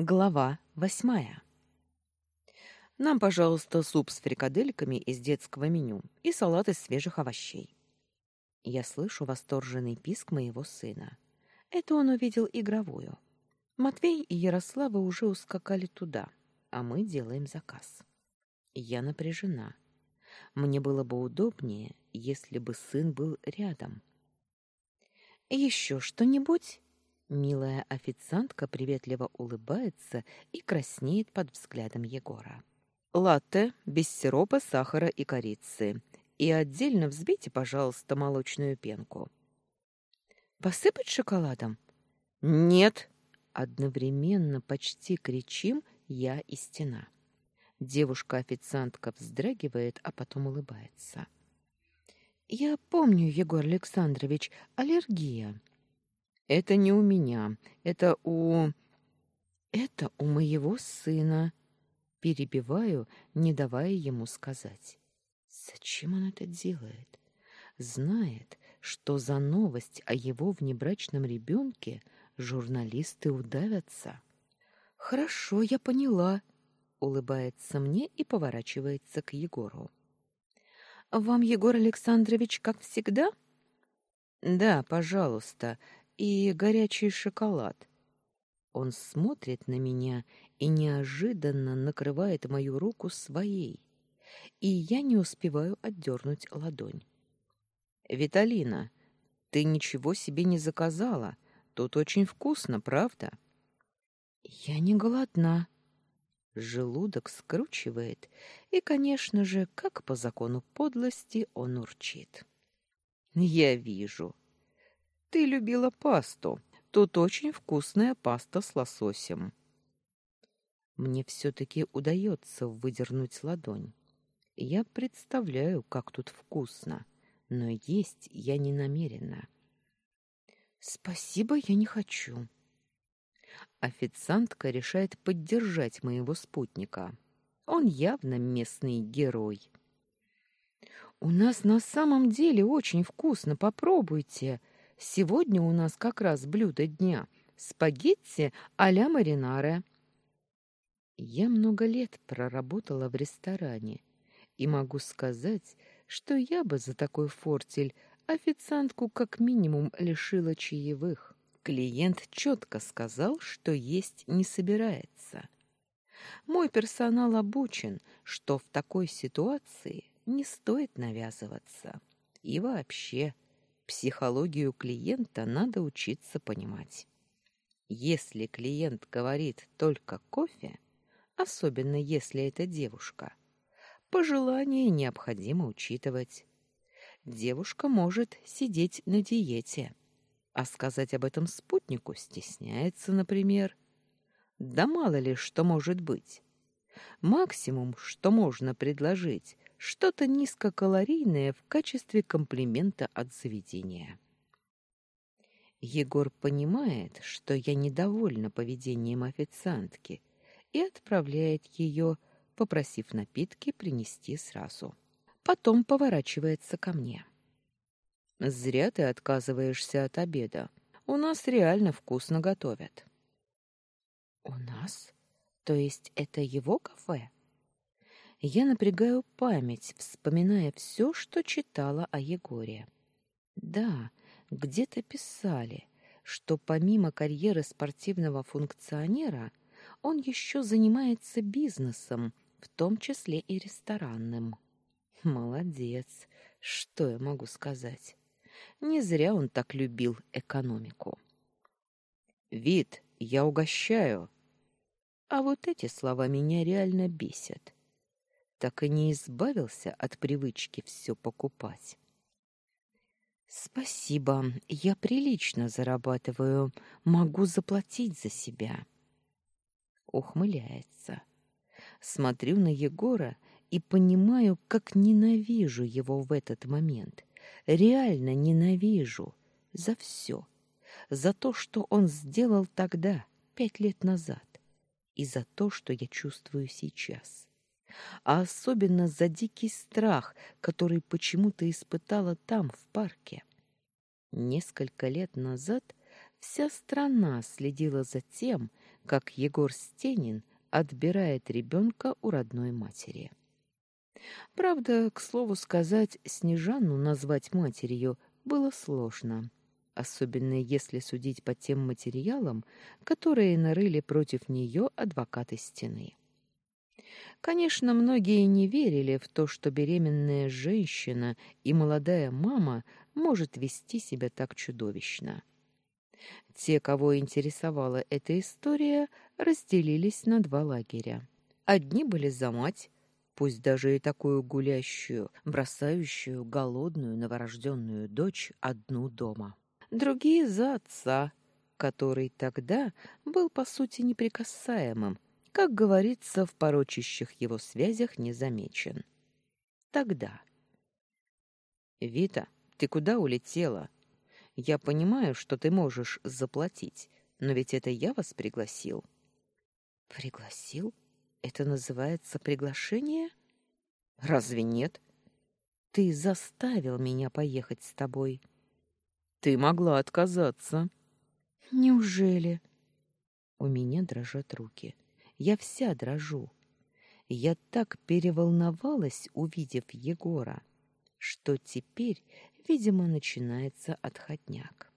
Глава восьмая. Нам, пожалуйста, суп с фрикадельками из детского меню и салат из свежих овощей. Я слышу восторженный писк моего сына. Это он увидел игровую. Матвей и Ярослава уже ускакали туда, а мы делаем заказ. Я напряжена. Мне было бы удобнее, если бы сын был рядом. Еще что-нибудь? Милая официантка приветливо улыбается и краснеет под взглядом Егора. Латте без сиропа, сахара и корицы. И отдельно взбейте, пожалуйста, молочную пенку. Посыпать шоколадом? Нет, одновременно почти кричим я и стена. Девушка-официантка вздрагивает, а потом улыбается. Я помню, Егор Александрович, аллергия. Это не у меня, это у Это у моего сына. Перебиваю, не давая ему сказать. Зачем он это делает? Знает, что за новость о его внебрачном ребенке журналисты удавятся. Хорошо, я поняла, улыбается мне и поворачивается к Егору. Вам, Егор Александрович, как всегда? Да, пожалуйста и горячий шоколад. Он смотрит на меня и неожиданно накрывает мою руку своей, и я не успеваю отдернуть ладонь. Виталина, ты ничего себе не заказала. Тут очень вкусно, правда? Я не голодна. Желудок скручивает, и, конечно же, как по закону подлости, он урчит. Я вижу. Ты любила пасту. Тут очень вкусная паста с лососем. Мне все-таки удается выдернуть ладонь. Я представляю, как тут вкусно, но есть я не намерена. Спасибо, я не хочу. Официантка решает поддержать моего спутника. Он явно местный герой. У нас на самом деле очень вкусно, попробуйте. Сегодня у нас как раз блюдо дня — спагетти а-ля маринаре. Я много лет проработала в ресторане и могу сказать, что я бы за такой фортель официантку как минимум лишила чаевых. Клиент четко сказал, что есть не собирается. Мой персонал обучен, что в такой ситуации не стоит навязываться. И вообще, Психологию клиента надо учиться понимать. Если клиент говорит только кофе, особенно если это девушка, пожелания необходимо учитывать. Девушка может сидеть на диете, а сказать об этом спутнику стесняется, например. Да мало ли что может быть. Максимум, что можно предложить, что-то низкокалорийное в качестве комплимента от заведения. Егор понимает, что я недовольна поведением официантки, и отправляет ее, попросив напитки принести сразу. Потом поворачивается ко мне. «Зря ты отказываешься от обеда. У нас реально вкусно готовят». «У нас? То есть это его кафе?» Я напрягаю память, вспоминая все, что читала о Егоре. Да, где-то писали, что помимо карьеры спортивного функционера он еще занимается бизнесом, в том числе и ресторанным. Молодец, что я могу сказать? Не зря он так любил экономику. Вид, я угощаю. А вот эти слова меня реально бесят так и не избавился от привычки все покупать. Спасибо, я прилично зарабатываю, могу заплатить за себя. Ухмыляется. Смотрю на Егора и понимаю, как ненавижу его в этот момент. Реально ненавижу за все. За то, что он сделал тогда, пять лет назад, и за то, что я чувствую сейчас а особенно за дикий страх, который почему-то испытала там, в парке. Несколько лет назад вся страна следила за тем, как Егор Стенин отбирает ребенка у родной матери. Правда, к слову сказать, Снежанну назвать матерью было сложно, особенно если судить по тем материалам, которые нарыли против нее адвокаты стены. Конечно, многие не верили в то, что беременная женщина и молодая мама может вести себя так чудовищно. Те, кого интересовала эта история, разделились на два лагеря. Одни были за мать, пусть даже и такую гулящую, бросающую голодную новорожденную дочь одну дома. Другие за отца, который тогда был по сути неприкасаемым, как говорится, в порочащих его связях не замечен. Тогда. «Вита, ты куда улетела? Я понимаю, что ты можешь заплатить, но ведь это я вас пригласил». «Пригласил?» Это называется приглашение? Разве нет? Ты заставил меня поехать с тобой. Ты могла отказаться. Неужели? У меня дрожат руки. Я вся дрожу. Я так переволновалась, увидев Егора, что теперь, видимо, начинается отходняк.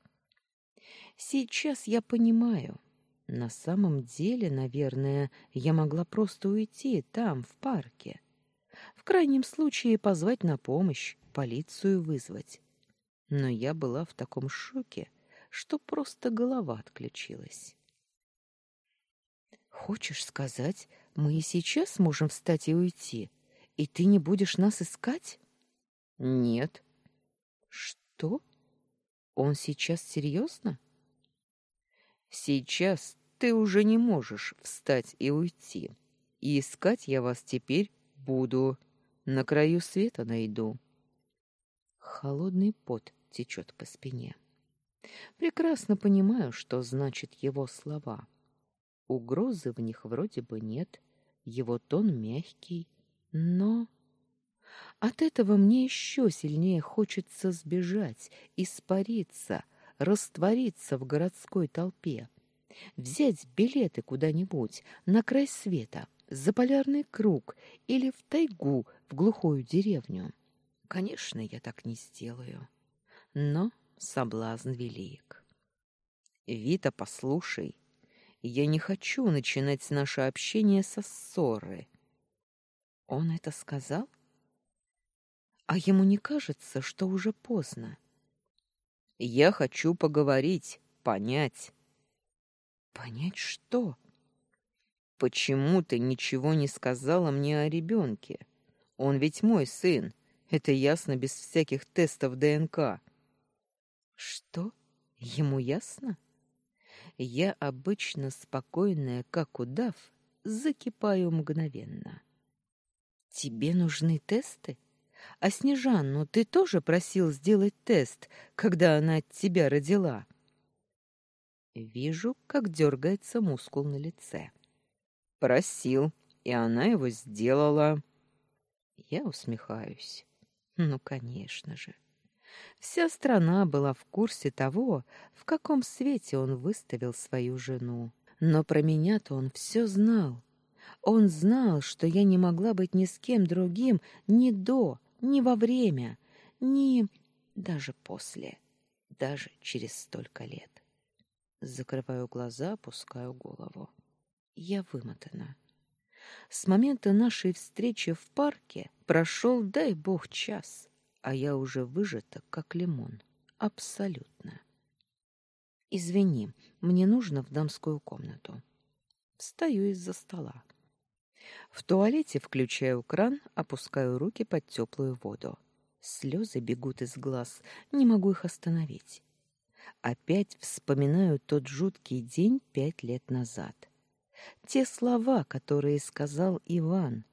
Сейчас я понимаю, на самом деле, наверное, я могла просто уйти там, в парке. В крайнем случае позвать на помощь, полицию вызвать. Но я была в таком шоке, что просто голова отключилась. Хочешь сказать, мы и сейчас можем встать и уйти, и ты не будешь нас искать? Нет. Что? Он сейчас серьезно? Сейчас ты уже не можешь встать и уйти. И искать я вас теперь буду. На краю света найду. Холодный пот течет по спине. Прекрасно понимаю, что значит его слова. Угрозы в них вроде бы нет, его тон мягкий, но... От этого мне еще сильнее хочется сбежать, испариться, раствориться в городской толпе взять билеты куда-нибудь на край света, за полярный круг или в тайгу, в глухую деревню. Конечно, я так не сделаю. Но соблазн велик. Вита, послушай, я не хочу начинать наше общение со ссоры. Он это сказал? А ему не кажется, что уже поздно? Я хочу поговорить, понять. Понять что? Почему ты ничего не сказала мне о ребенке? Он ведь мой сын. Это ясно без всяких тестов ДНК. Что? Ему ясно? Я обычно спокойная, как удав, закипаю мгновенно. Тебе нужны тесты? А Снежанну ты тоже просил сделать тест, когда она от тебя родила? Вижу, как дергается мускул на лице. Просил, и она его сделала. Я усмехаюсь. Ну, конечно же. Вся страна была в курсе того, в каком свете он выставил свою жену. Но про меня-то он все знал. Он знал, что я не могла быть ни с кем другим ни до, ни во время, ни даже после, даже через столько лет. Закрываю глаза, опускаю голову. Я вымотана. С момента нашей встречи в парке прошел, дай бог, час, а я уже выжата, как лимон. Абсолютно. Извини, мне нужно в дамскую комнату. Встаю из-за стола. В туалете включаю кран, опускаю руки под теплую воду. Слезы бегут из глаз, не могу их остановить. Опять вспоминаю тот жуткий день пять лет назад. Те слова, которые сказал Иван.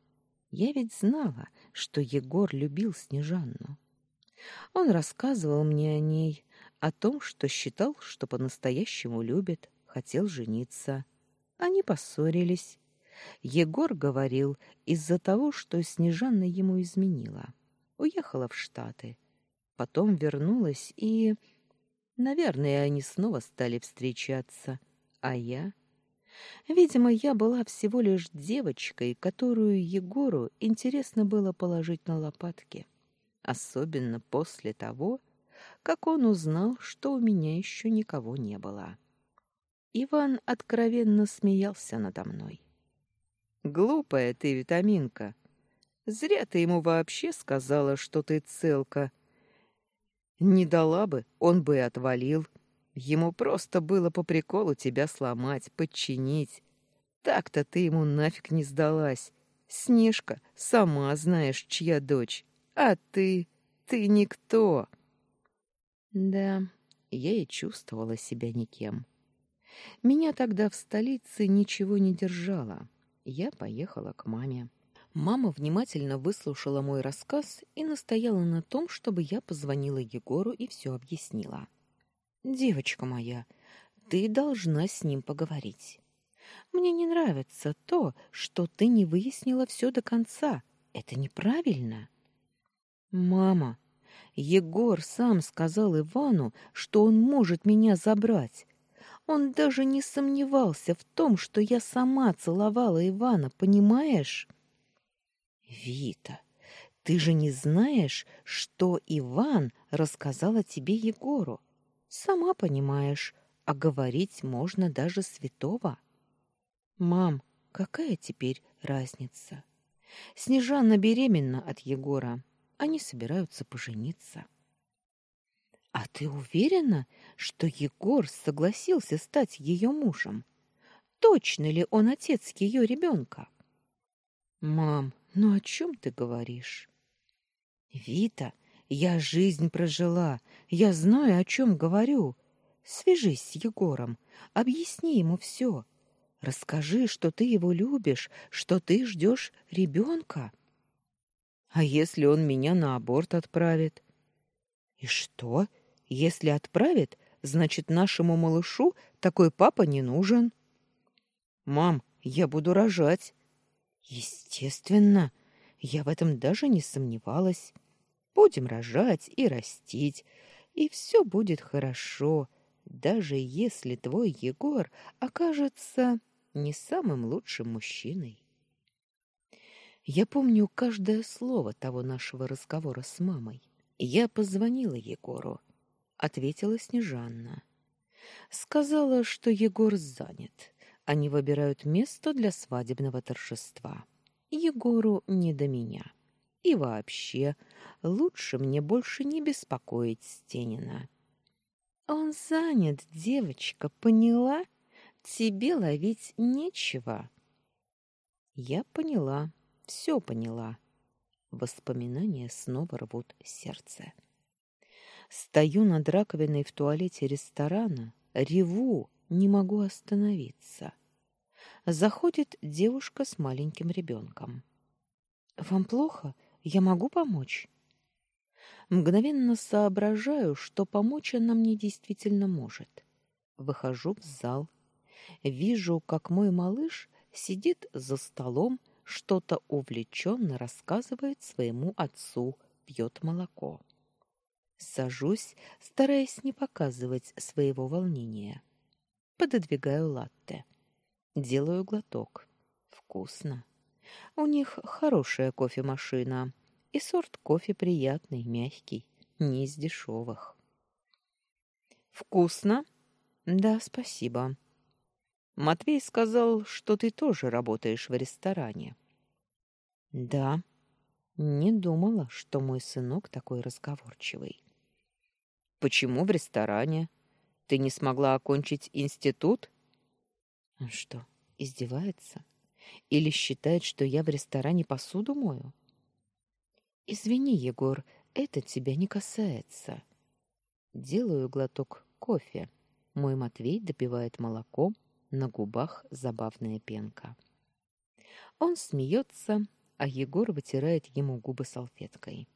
Я ведь знала, что Егор любил Снежанну. Он рассказывал мне о ней, о том, что считал, что по-настоящему любит, хотел жениться. Они поссорились. Егор говорил из-за того, что Снежанна ему изменила. Уехала в Штаты. Потом вернулась и... Наверное, они снова стали встречаться. А я? Видимо, я была всего лишь девочкой, которую Егору интересно было положить на лопатки. Особенно после того, как он узнал, что у меня еще никого не было. Иван откровенно смеялся надо мной. «Глупая ты, витаминка! Зря ты ему вообще сказала, что ты целка. Не дала бы, он бы и отвалил. Ему просто было по приколу тебя сломать, подчинить. Так-то ты ему нафиг не сдалась. Снежка, сама знаешь, чья дочь. А ты... ты никто. Да, я и чувствовала себя никем. Меня тогда в столице ничего не держало. Я поехала к маме. Мама внимательно выслушала мой рассказ и настояла на том, чтобы я позвонила Егору и все объяснила. Девочка моя, ты должна с ним поговорить. Мне не нравится то, что ты не выяснила все до конца. Это неправильно. Мама, Егор сам сказал Ивану, что он может меня забрать. Он даже не сомневался в том, что я сама целовала Ивана, понимаешь? Вита, ты же не знаешь, что Иван рассказал о тебе Егору. Сама понимаешь, а говорить можно даже святого. Мам, какая теперь разница? Снежана беременна от Егора. Они собираются пожениться. А ты уверена, что Егор согласился стать ее мужем? Точно ли он отец ее ребенка? Мам, ну о чем ты говоришь? Вита, я жизнь прожила, я знаю, о чем говорю. Свяжись с Егором, объясни ему все. Расскажи, что ты его любишь, что ты ждешь ребенка. А если он меня на аборт отправит? И что? Если отправит, значит, нашему малышу такой папа не нужен. Мам, я буду рожать. Естественно, я в этом даже не сомневалась. Будем рожать и растить, и все будет хорошо, даже если твой Егор окажется не самым лучшим мужчиной. Я помню каждое слово того нашего разговора с мамой. Я позвонила Егору, ответила Снежанна. Сказала, что Егор занят. Они выбирают место для свадебного торжества. Егору не до меня. И вообще, лучше мне больше не беспокоить Стенина. Он занят, девочка, поняла? Тебе ловить нечего. Я поняла, все поняла. Воспоминания снова рвут сердце. Стою над раковиной в туалете ресторана, реву, не могу остановиться. Заходит девушка с маленьким ребенком. «Вам плохо? Я могу помочь?» Мгновенно соображаю, что помочь она мне действительно может. Выхожу в зал. Вижу, как мой малыш сидит за столом, что-то увлеченно рассказывает своему отцу, пьет молоко. Сажусь, стараясь не показывать своего волнения. Пододвигаю латте. Делаю глоток. Вкусно. У них хорошая кофемашина, и сорт кофе приятный, мягкий, не из дешевых. Вкусно? Да, спасибо. Матвей сказал, что ты тоже работаешь в ресторане. Да. Не думала, что мой сынок такой разговорчивый. Почему в ресторане? Ты не смогла окончить институт? Он что, издевается? Или считает, что я в ресторане посуду мою? Извини, Егор, это тебя не касается. Делаю глоток кофе. Мой Матвей допивает молоко, на губах забавная пенка. Он смеется, а Егор вытирает ему губы салфеткой.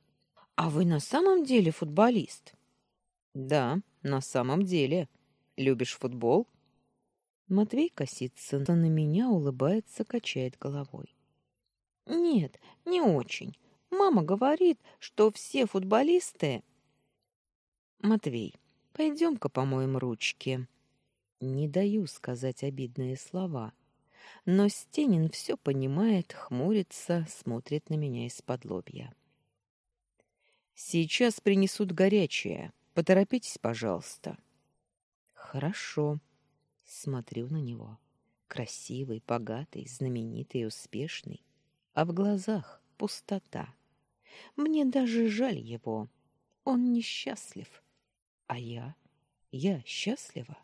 А вы на самом деле футболист? Да, на самом деле. Любишь футбол? Матвей косится на меня, улыбается, качает головой. Нет, не очень. Мама говорит, что все футболисты... Матвей, пойдем-ка помоем ручки. Не даю сказать обидные слова, но Стенин все понимает, хмурится, смотрит на меня из-под лобья. Сейчас принесут горячее. Поторопитесь, пожалуйста. Хорошо. Смотрю на него. Красивый, богатый, знаменитый, успешный. А в глазах пустота. Мне даже жаль его. Он несчастлив. А я? Я счастлива.